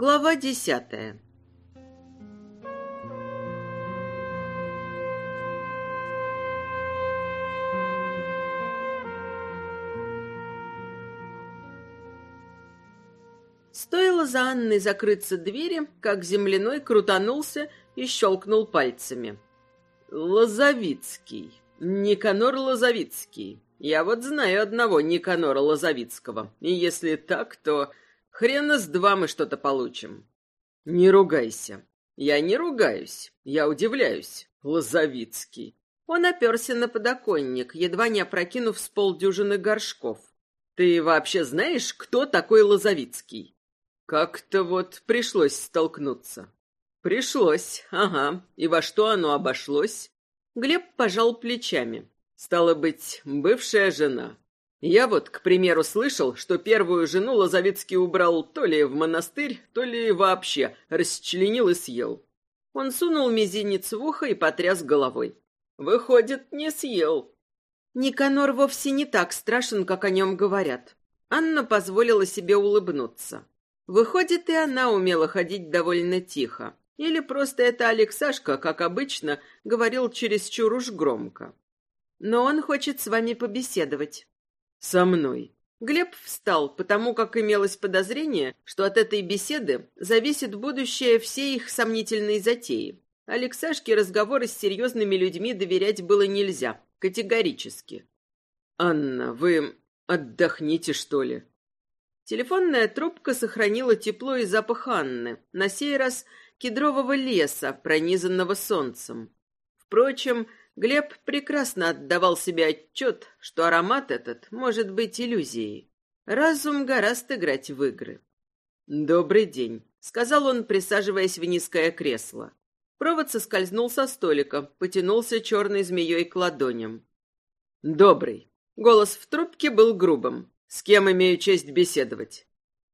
Глава десятая. Стоило за Анной закрыться двери, как земляной крутанулся и щелкнул пальцами. «Лозовицкий. Никанор Лозовицкий. Я вот знаю одного Никанора Лозовицкого. И если так, то хрена с два мы что-то получим». «Не ругайся». «Я не ругаюсь. Я удивляюсь. Лозовицкий». Он оперся на подоконник, едва не опрокинув с полдюжины горшков. «Ты вообще знаешь, кто такой Лозовицкий?» Как-то вот пришлось столкнуться. Пришлось, ага. И во что оно обошлось? Глеб пожал плечами. Стало быть, бывшая жена. Я вот, к примеру, слышал, что первую жену Лозовицкий убрал то ли в монастырь, то ли вообще расчленил и съел. Он сунул мизинец в ухо и потряс головой. Выходит, не съел. Никанор вовсе не так страшен, как о нем говорят. Анна позволила себе улыбнуться. Выходит, и она умела ходить довольно тихо. Или просто это Алексашка, как обычно, говорил чересчур уж громко. Но он хочет с вами побеседовать. Со мной. Глеб встал, потому как имелось подозрение, что от этой беседы зависит будущее всей их сомнительной затеи. Алексашке разговоры с серьезными людьми доверять было нельзя, категорически. «Анна, вы отдохните, что ли?» Телефонная трубка сохранила тепло и запах Анны, на сей раз кедрового леса, пронизанного солнцем. Впрочем, Глеб прекрасно отдавал себе отчет, что аромат этот может быть иллюзией. Разум гораст играть в игры. «Добрый день», — сказал он, присаживаясь в низкое кресло. Провод соскользнул со столика, потянулся черной змеей к ладоням. «Добрый». Голос в трубке был грубым. С кем имею честь беседовать?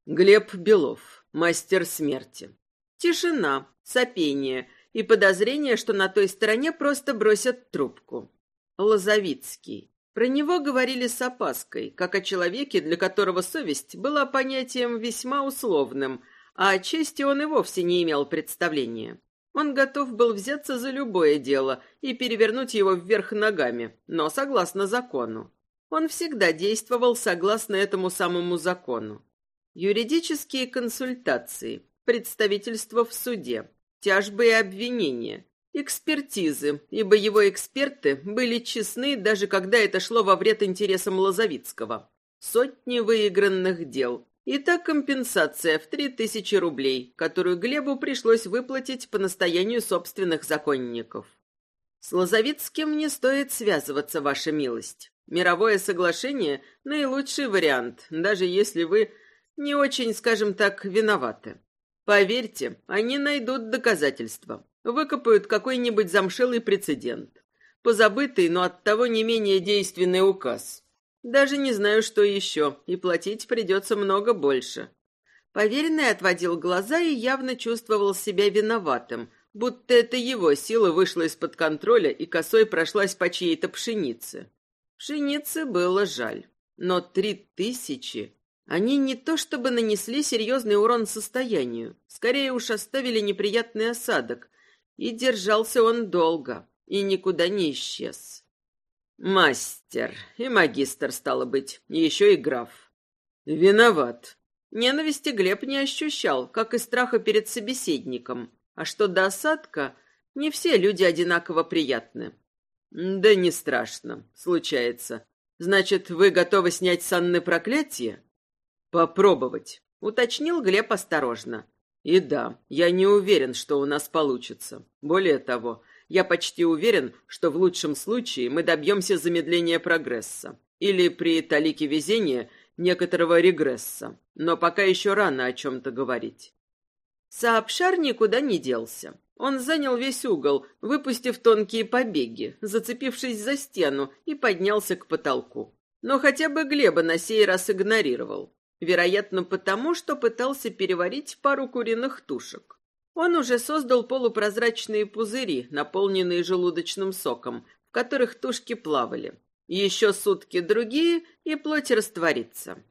Глеб Белов, мастер смерти. Тишина, сопение и подозрение, что на той стороне просто бросят трубку. Лозовицкий. Про него говорили с опаской, как о человеке, для которого совесть была понятием весьма условным, а о чести он и вовсе не имел представления. Он готов был взяться за любое дело и перевернуть его вверх ногами, но согласно закону. Он всегда действовал согласно этому самому закону. Юридические консультации, представительство в суде, тяжбы и обвинения, экспертизы, ибо его эксперты были честны, даже когда это шло во вред интересам Лозовицкого. Сотни выигранных дел. И та компенсация в три тысячи рублей, которую Глебу пришлось выплатить по настоянию собственных законников. С Лозовицким не стоит связываться, ваша милость. Мировое соглашение – наилучший вариант, даже если вы не очень, скажем так, виноваты. Поверьте, они найдут доказательства, выкопают какой-нибудь замшелый прецедент, позабытый, но оттого не менее действенный указ. Даже не знаю, что еще, и платить придется много больше. Поверенный отводил глаза и явно чувствовал себя виноватым, будто это его сила вышла из-под контроля и косой прошлась по чьей-то пшенице. Пшеницы было жаль, но три тысячи... Они не то чтобы нанесли серьезный урон состоянию, скорее уж оставили неприятный осадок, и держался он долго, и никуда не исчез. Мастер и магистр, стало быть, еще и граф. Виноват. Ненависти Глеб не ощущал, как и страха перед собеседником. А что до осадка, не все люди одинаково приятны. Да не страшно, случается. Значит, вы готовы снять с Анны проклятие? Попробовать, уточнил Глеб осторожно. И да, я не уверен, что у нас получится. Более того, я почти уверен, что в лучшем случае мы добьемся замедления прогресса. Или при талике везения некоторого регресса. Но пока еще рано о чем-то говорить. Сообшар никуда не делся. Он занял весь угол, выпустив тонкие побеги, зацепившись за стену и поднялся к потолку. Но хотя бы Глеба на сей раз игнорировал. Вероятно, потому что пытался переварить пару куриных тушек. Он уже создал полупрозрачные пузыри, наполненные желудочным соком, в которых тушки плавали. Еще сутки другие, и плоть растворится.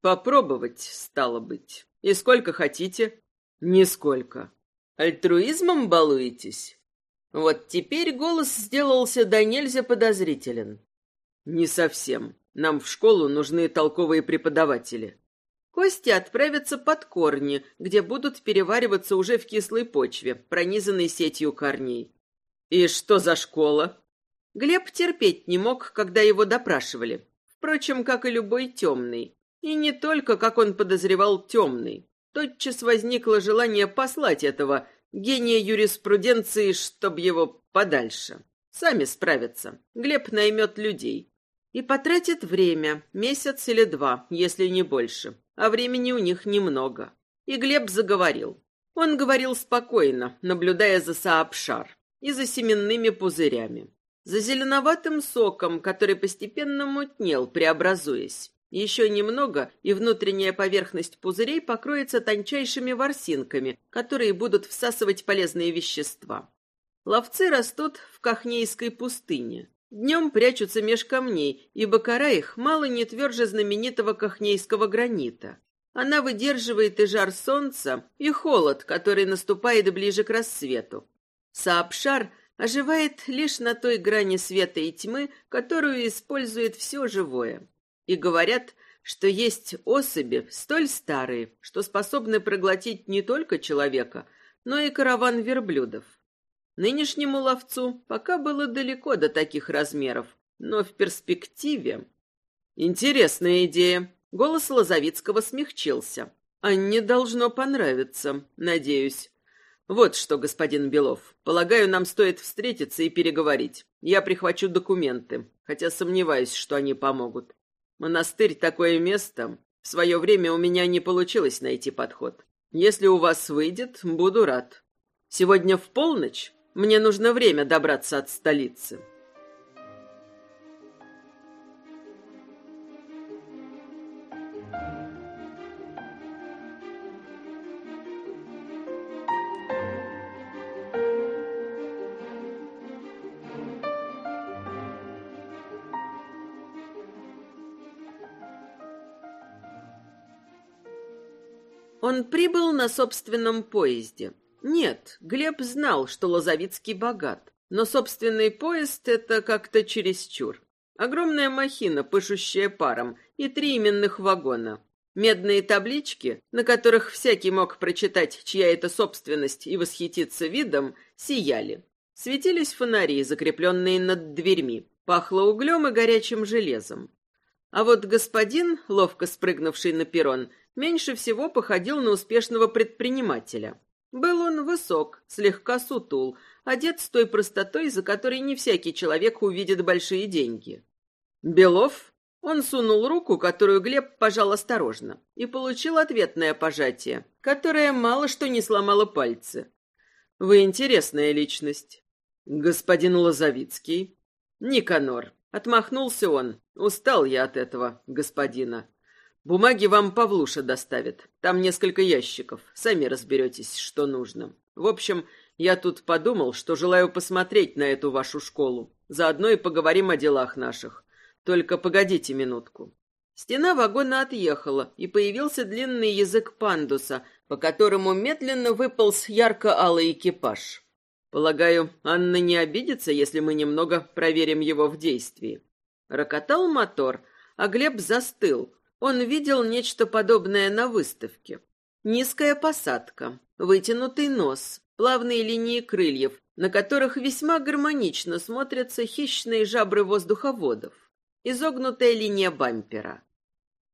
Попробовать, стало быть. И сколько хотите? Нисколько. Альтруизмом балуетесь? Вот теперь голос сделался до нельзя подозрителен. Не совсем. Нам в школу нужны толковые преподаватели. Кости отправятся под корни, где будут перевариваться уже в кислой почве, пронизанной сетью корней. И что за школа? Глеб терпеть не мог, когда его допрашивали. Впрочем, как и любой темный. И не только, как он подозревал, темный. Тотчас возникло желание послать этого гения юриспруденции, чтоб его подальше. Сами справятся. Глеб наймет людей. И потратит время, месяц или два, если не больше а времени у них немного. И Глеб заговорил. Он говорил спокойно, наблюдая за Саапшар и за семенными пузырями, за зеленоватым соком, который постепенно мутнел, преобразуясь. Еще немного, и внутренняя поверхность пузырей покроется тончайшими ворсинками, которые будут всасывать полезные вещества. Ловцы растут в Кахнейской пустыне. Днем прячутся меж камней, ибо кора их мало не тверже знаменитого кахнейского гранита. Она выдерживает и жар солнца, и холод, который наступает ближе к рассвету. Саапшар оживает лишь на той грани света и тьмы, которую использует все живое. И говорят, что есть особи столь старые, что способны проглотить не только человека, но и караван верблюдов. Нынешнему ловцу пока было далеко до таких размеров, но в перспективе... Интересная идея. Голос Лозовицкого смягчился. Анне должно понравиться, надеюсь. Вот что, господин Белов, полагаю, нам стоит встретиться и переговорить. Я прихвачу документы, хотя сомневаюсь, что они помогут. Монастырь — такое место. В свое время у меня не получилось найти подход. Если у вас выйдет, буду рад. Сегодня в полночь мне нужно время добраться от столицы. Он прибыл на собственном поезде. Нет, Глеб знал, что Лозовицкий богат, но собственный поезд — это как-то чересчур. Огромная махина, пышущая паром, и три именных вагона. Медные таблички, на которых всякий мог прочитать, чья это собственность, и восхититься видом, сияли. Светились фонари, закрепленные над дверьми. Пахло углем и горячим железом. А вот господин, ловко спрыгнувший на перрон, меньше всего походил на успешного предпринимателя. Был он высок, слегка сутул, одет с той простотой, за которой не всякий человек увидит большие деньги. Белов? Он сунул руку, которую Глеб пожал осторожно, и получил ответное пожатие, которое мало что не сломало пальцы. Вы интересная личность. Господин Лозовицкий. Никанор. Отмахнулся он. Устал я от этого, господина. Бумаги вам Павлуша доставит. Там несколько ящиков. Сами разберетесь, что нужно. В общем, я тут подумал, что желаю посмотреть на эту вашу школу. Заодно и поговорим о делах наших. Только погодите минутку. Стена вагона отъехала, и появился длинный язык пандуса, по которому медленно выполз ярко-алый экипаж. Полагаю, Анна не обидится, если мы немного проверим его в действии. Рокотал мотор, а Глеб застыл, он видел нечто подобное на выставке. Низкая посадка, вытянутый нос, плавные линии крыльев, на которых весьма гармонично смотрятся хищные жабры воздуховодов, изогнутая линия бампера.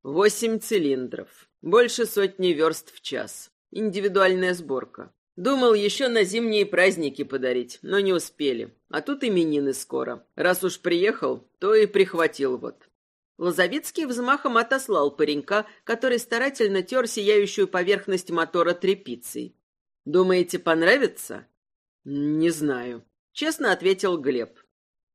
Восемь цилиндров, больше сотни верст в час, индивидуальная сборка. Думал еще на зимние праздники подарить, но не успели. А тут именины скоро. Раз уж приехал, то и прихватил вот. Лозовицкий взмахом отослал паренька, который старательно тер сияющую поверхность мотора тряпицей. «Думаете, понравится?» «Не знаю», — честно ответил Глеб.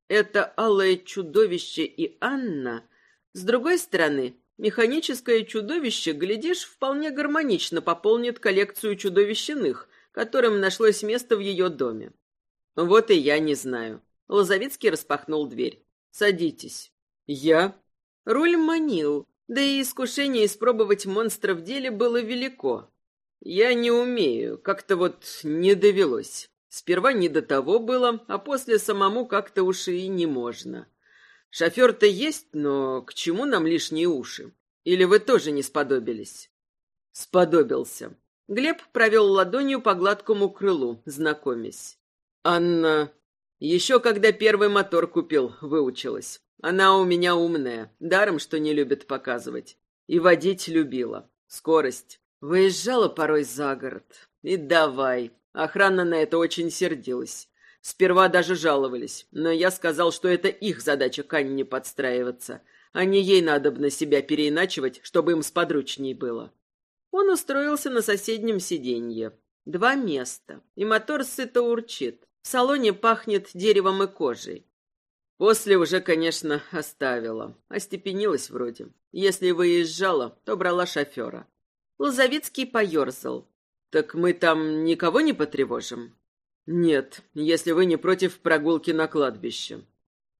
«Это алое чудовище и Анна. С другой стороны, механическое чудовище, глядишь, вполне гармонично пополнит коллекцию чудовищных, которым нашлось место в ее доме». «Вот и я не знаю». Лозовицкий распахнул дверь. «Садитесь». «Я?» Руль манил, да и искушение испробовать монстра в деле было велико. Я не умею, как-то вот не довелось. Сперва не до того было, а после самому как-то уж и не можно. Шофер-то есть, но к чему нам лишние уши? Или вы тоже не сподобились? Сподобился. Глеб провел ладонью по гладкому крылу, знакомясь. Анна... Еще когда первый мотор купил, выучилась. Она у меня умная, даром, что не любит показывать. И водить любила. Скорость. Выезжала порой за город. И давай. Охрана на это очень сердилась. Сперва даже жаловались, но я сказал, что это их задача к Анне подстраиваться, а не ей надо бы на себя переиначивать, чтобы им сподручней было. Он устроился на соседнем сиденье. Два места, и мотор сыто урчит. В салоне пахнет деревом и кожей. После уже, конечно, оставила. Остепенилась вроде. Если выезжала, то брала шофера. Лозовицкий поерзал. «Так мы там никого не потревожим?» «Нет, если вы не против прогулки на кладбище».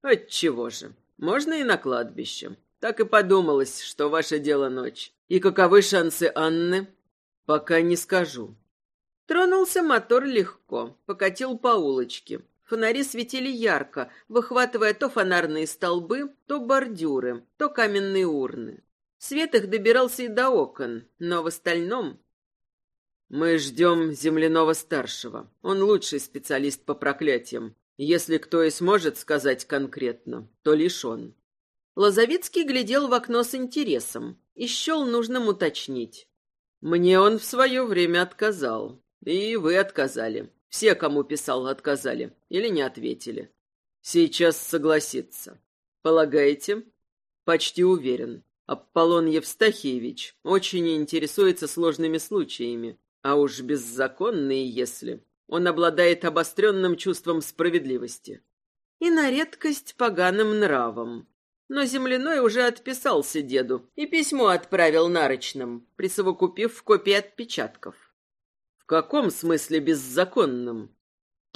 «Отчего же? Можно и на кладбище. Так и подумалось, что ваше дело ночь. И каковы шансы Анны?» «Пока не скажу». Тронулся мотор легко, покатил по улочке. Фонари светили ярко, выхватывая то фонарные столбы, то бордюры, то каменные урны. Свет их добирался и до окон, но в остальном... Мы ждем земляного старшего. Он лучший специалист по проклятиям. Если кто и сможет сказать конкретно, то лишь он. Лозовицкий глядел в окно с интересом и счел нужным уточнить. Мне он в свое время отказал. И вы отказали. Все, кому писал, отказали. Или не ответили. Сейчас согласится. Полагаете? Почти уверен. Аполлон Евстахиевич очень интересуется сложными случаями, а уж беззаконные, если. Он обладает обостренным чувством справедливости. И на редкость поганым нравом. Но земляной уже отписался деду и письмо отправил нарочным, присовокупив копии отпечатков. В каком смысле беззаконным?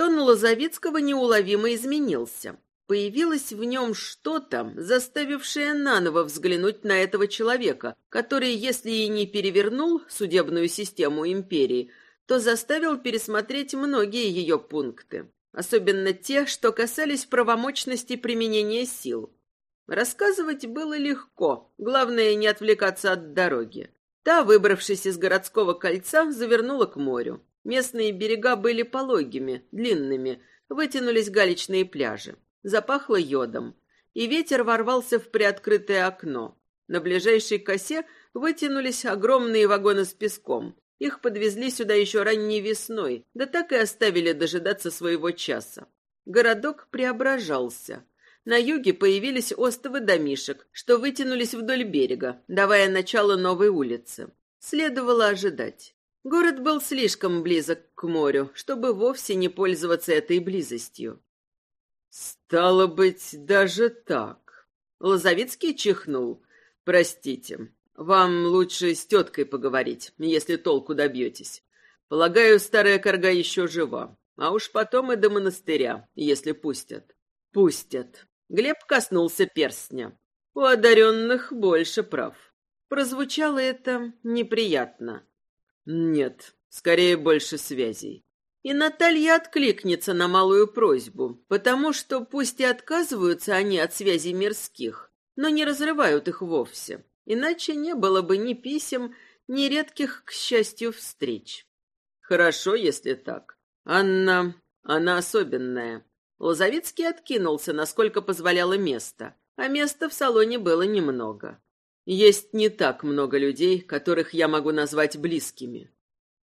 Тон Лозовицкого неуловимо изменился. Появилось в нем что-то, заставившее наново взглянуть на этого человека, который, если и не перевернул судебную систему империи, то заставил пересмотреть многие ее пункты, особенно те, что касались правомочности применения сил. Рассказывать было легко, главное не отвлекаться от дороги. Та, выбравшись из городского кольца, завернула к морю. Местные берега были пологими, длинными, вытянулись галечные пляжи. Запахло йодом, и ветер ворвался в приоткрытое окно. На ближайшей косе вытянулись огромные вагоны с песком. Их подвезли сюда еще ранней весной, да так и оставили дожидаться своего часа. Городок преображался. На юге появились остовы домишек, что вытянулись вдоль берега, давая начало новой улице. Следовало ожидать. Город был слишком близок к морю, чтобы вовсе не пользоваться этой близостью. «Стало быть, даже так». Лозовицкий чихнул. «Простите, вам лучше с теткой поговорить, если толку добьетесь. Полагаю, старая корга еще жива, а уж потом и до монастыря, если пустят». «Пустят». Глеб коснулся перстня. «У одаренных больше прав». Прозвучало это неприятно. «Нет, скорее больше связей. И Наталья откликнется на малую просьбу, потому что пусть и отказываются они от связей мирских, но не разрывают их вовсе. Иначе не было бы ни писем, ни редких, к счастью, встреч. Хорошо, если так. Анна, она особенная. Лозовицкий откинулся, насколько позволяло место, а места в салоне было немного. Есть не так много людей, которых я могу назвать близкими.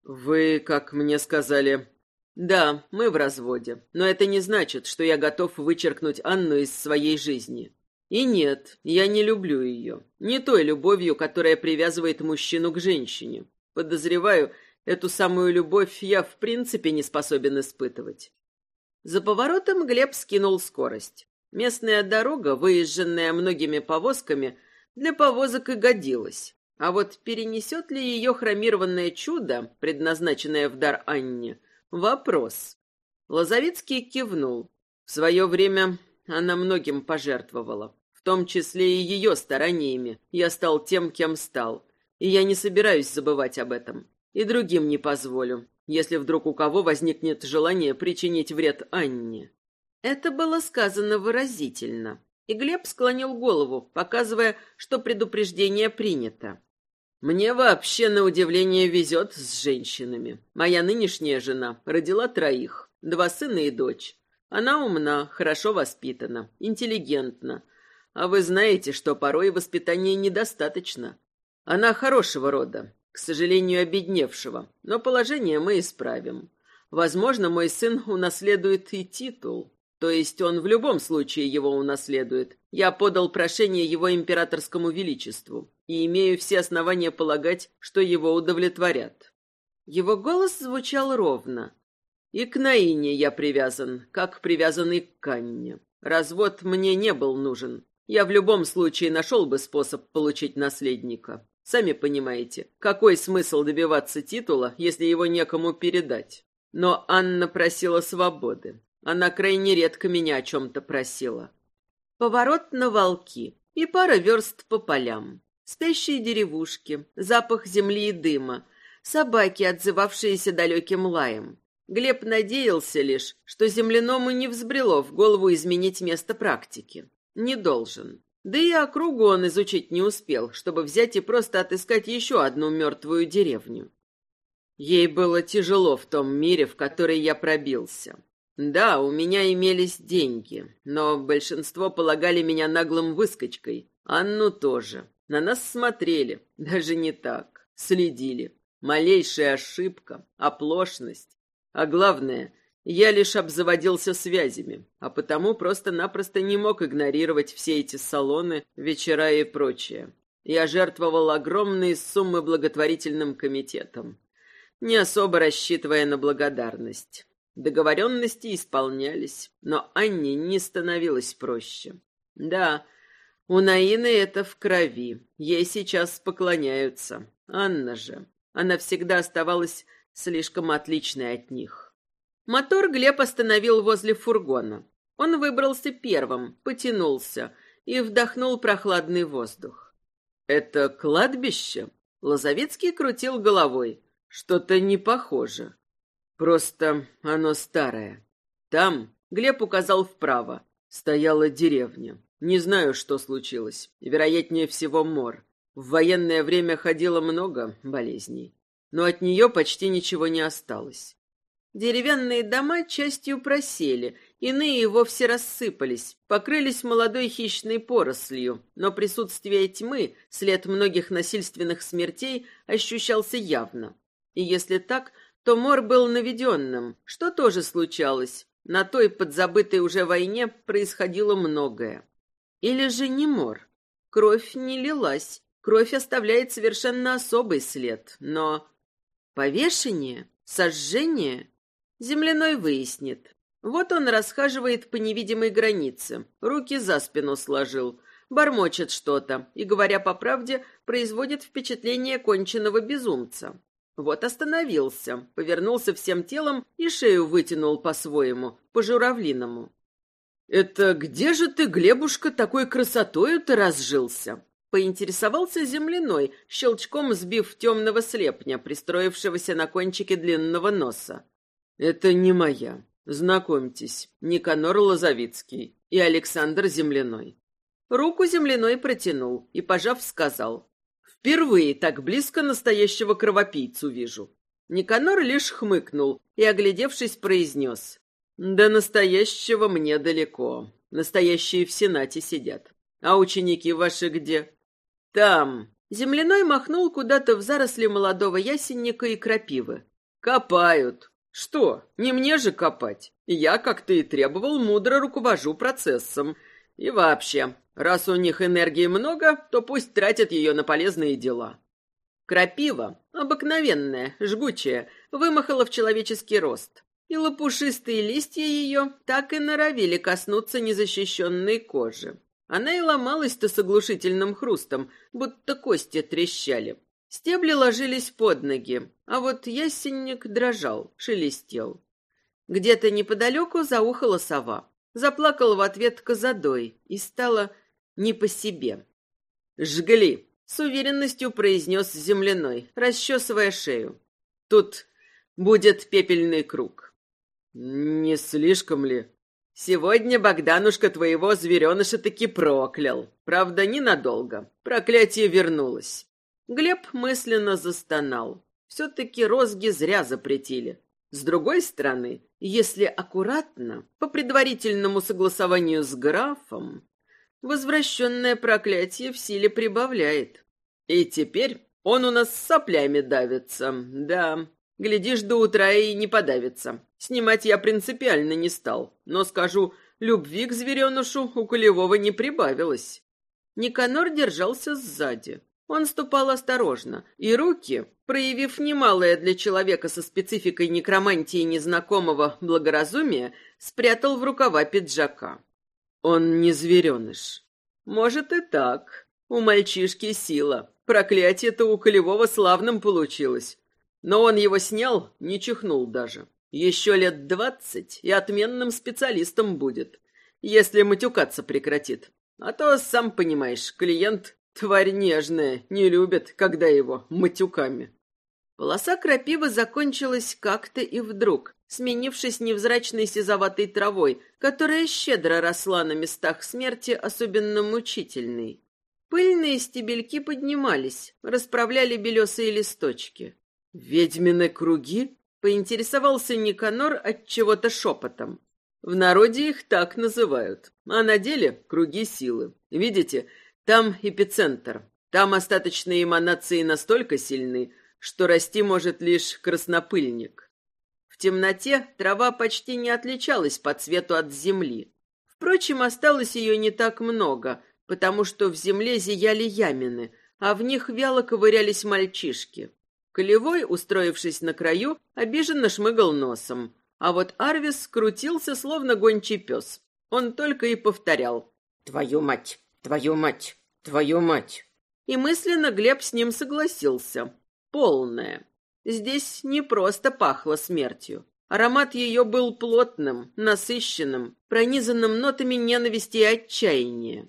Вы, как мне сказали, да, мы в разводе, но это не значит, что я готов вычеркнуть Анну из своей жизни. И нет, я не люблю ее. Не той любовью, которая привязывает мужчину к женщине. Подозреваю, эту самую любовь я в принципе не способен испытывать. За поворотом Глеб скинул скорость. Местная дорога, выезженная многими повозками, для повозок и годилась. А вот перенесет ли ее хромированное чудо, предназначенное в дар Анне, Вопрос. Лозовицкий кивнул. В свое время она многим пожертвовала, в том числе и ее стараниями. Я стал тем, кем стал. И я не собираюсь забывать об этом. И другим не позволю, если вдруг у кого возникнет желание причинить вред Анне. Это было сказано выразительно, и Глеб склонил голову, показывая, что предупреждение принято. Мне вообще, на удивление, везет с женщинами. Моя нынешняя жена родила троих, два сына и дочь. Она умна, хорошо воспитана, интеллигентна. А вы знаете, что порой воспитания недостаточно. Она хорошего рода, к сожалению, обедневшего, но положение мы исправим. Возможно, мой сын унаследует и титул. То есть он в любом случае его унаследует. Я подал прошение его императорскому величеству и имею все основания полагать, что его удовлетворят. Его голос звучал ровно. И к Наине я привязан, как привязанный к Канне. Развод мне не был нужен. Я в любом случае нашел бы способ получить наследника. Сами понимаете, какой смысл добиваться титула, если его некому передать? Но Анна просила свободы. Она крайне редко меня о чем-то просила. Поворот на волки и пара верст по полям. Спящие деревушки, запах земли и дыма, собаки, отзывавшиеся далеким лаем. Глеб надеялся лишь, что земляному не взбрело в голову изменить место практики. Не должен. Да и округу он изучить не успел, чтобы взять и просто отыскать еще одну мертвую деревню. Ей было тяжело в том мире, в который я пробился. Да, у меня имелись деньги, но большинство полагали меня наглым выскочкой. Анну тоже. На нас смотрели, даже не так. Следили. Малейшая ошибка, оплошность. А главное, я лишь обзаводился связями, а потому просто-напросто не мог игнорировать все эти салоны, вечера и прочее. Я жертвовал огромные суммы благотворительным комитетам, не особо рассчитывая на благодарность. Договоренности исполнялись, но Анне не становилось проще. Да, у Наины это в крови, ей сейчас поклоняются. Анна же, она всегда оставалась слишком отличной от них. Мотор Глеб остановил возле фургона. Он выбрался первым, потянулся и вдохнул прохладный воздух. «Это кладбище?» Лозовицкий крутил головой. «Что-то не похоже. Просто оно старое. Там, Глеб указал вправо, стояла деревня. Не знаю, что случилось. Вероятнее всего, мор. В военное время ходило много болезней. Но от нее почти ничего не осталось. Деревянные дома частью просели, иные вовсе рассыпались, покрылись молодой хищной порослью, но присутствие тьмы, след многих насильственных смертей, ощущался явно. И если так, то мор был наведенным, что тоже случалось. На той подзабытой уже войне происходило многое. Или же не мор. Кровь не лилась, кровь оставляет совершенно особый след, но... Повешение? Сожжение? Земляной выяснит. Вот он расхаживает по невидимой границе, руки за спину сложил, бормочет что-то и, говоря по правде, производит впечатление конченного безумца. Вот остановился, повернулся всем телом и шею вытянул по-своему, по-журавлиному. «Это где же ты, Глебушка, такой красотою-то разжился?» Поинтересовался земляной, щелчком сбив темного слепня, пристроившегося на кончике длинного носа. Это не моя. Знакомьтесь, Никанор Лозовицкий и Александр Земляной. Руку Земляной протянул и, пожав, сказал. Впервые так близко настоящего кровопийцу вижу. Никанор лишь хмыкнул и, оглядевшись, произнес. До настоящего мне далеко. Настоящие в Сенате сидят. А ученики ваши где? Там. Земляной махнул куда-то в заросли молодого ясенника и крапивы. Копают. Что, не мне же копать? Я, как ты и требовал, мудро руковожу процессом. И вообще, раз у них энергии много, то пусть тратят ее на полезные дела. Крапива, обыкновенная, жгучая, вымахала в человеческий рост. И лопушистые листья ее так и норовили коснуться незащищенной кожи. Она и ломалась-то с оглушительным хрустом, будто кости трещали. Стебли ложились под ноги, а вот ясенник дрожал, шелестел. Где-то неподалеку заухала сова. Заплакала в ответ козадой и стала не по себе. «Жгли!» — с уверенностью произнес земляной, расчесывая шею. Тут будет пепельный круг. Не слишком ли? Сегодня Богданушка твоего звереныша таки проклял. Правда, ненадолго. Проклятие вернулось. Глеб мысленно застонал. Все-таки розги зря запретили. С другой стороны, если аккуратно, по предварительному согласованию с графом, возвращенное проклятие в силе прибавляет. И теперь он у нас с соплями давится, да. Глядишь, до утра и не подавится. Снимать я принципиально не стал, но скажу, любви к зверенышу у Колевого не прибавилось. Никанор держался сзади. Он ступал осторожно, и руки, проявив немалое для человека со спецификой некромантии незнакомого благоразумия, спрятал в рукава пиджака. Он не звереныш. Может и так. У мальчишки сила. Проклятие-то у Колевого славным получилось. Но он его снял, не чихнул даже. Еще лет двадцать и отменным специалистом будет, если матюкаться прекратит. А то, сам понимаешь, клиент Тварь нежная, не любит, когда его матюками. Полоса крапивы закончилась как-то и вдруг, сменившись невзрачной сизоватой травой, которая щедро росла на местах смерти, особенно мучительной. Пыльные стебельки поднимались, расправляли белесые листочки. «Ведьмины круги?» — поинтересовался Никанор от чего-то шепотом. В народе их так называют, а на деле круги силы. Видите, там эпицентр. Там остаточные эманации настолько сильны, что расти может лишь краснопыльник. В темноте трава почти не отличалась по цвету от земли. Впрочем, осталось ее не так много, потому что в земле зияли ямины, а в них вяло ковырялись мальчишки. Колевой, устроившись на краю, обиженно шмыгал носом, а вот Арвис скрутился, словно гончий пес. Он только и повторял «Твою мать! Твою мать! Твою мать!» И мысленно Глеб с ним согласился. Полная. Здесь не просто пахло смертью. Аромат ее был плотным, насыщенным, пронизанным нотами ненависти и отчаяния.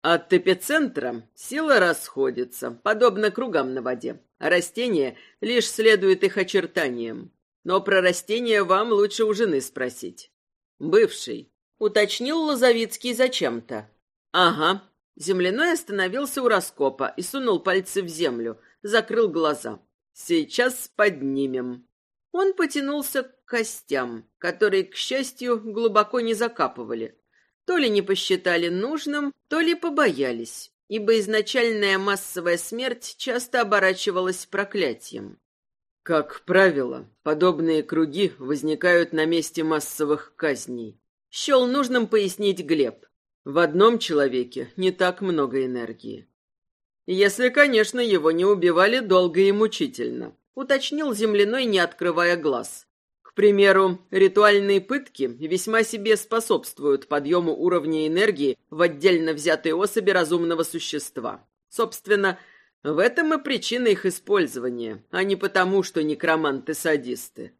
От эпицентра сила расходится, подобно кругам на воде, а растения лишь следуют их очертаниям. Но про растения вам лучше у жены спросить. Бывший. Уточнил Лозовицкий зачем-то. Ага. Земляной остановился у раскопа и сунул пальцы в землю, закрыл глаза. Сейчас поднимем. Он потянулся к костям, которые, к счастью, глубоко не закапывали. То ли не посчитали нужным, то ли побоялись, ибо изначальная массовая смерть часто оборачивалась проклятием. Как правило, подобные круги возникают на месте массовых казней. Счел нужным пояснить Глеб. В одном человеке не так много энергии. Если, конечно, его не убивали долго и мучительно, уточнил земляной, не открывая глаз. К примеру, ритуальные пытки весьма себе способствуют подъему уровня энергии в отдельно взятой особи разумного существа. Собственно, в этом и причина их использования, а не потому, что некроманты-садисты.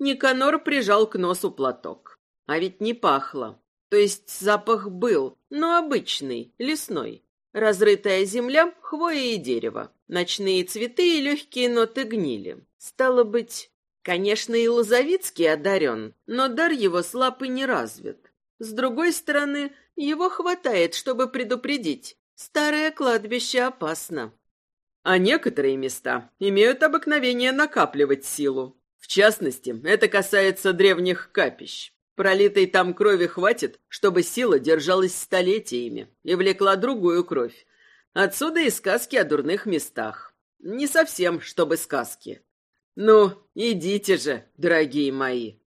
Никанор прижал к носу платок. А ведь не пахло. То есть запах был, но обычный, лесной. Разрытая земля, хвоя и дерево. Ночные цветы и легкие ноты гнили. Стало быть, конечно, и Лозовицкий одарен, но дар его слаб и не развит. С другой стороны, его хватает, чтобы предупредить. Старое кладбище опасно. А некоторые места имеют обыкновение накапливать силу. В частности, это касается древних капищ. Пролитой там крови хватит, чтобы сила держалась столетиями и влекла другую кровь. Отсюда и сказки о дурных местах. Не совсем, чтобы сказки. Ну, идите же, дорогие мои.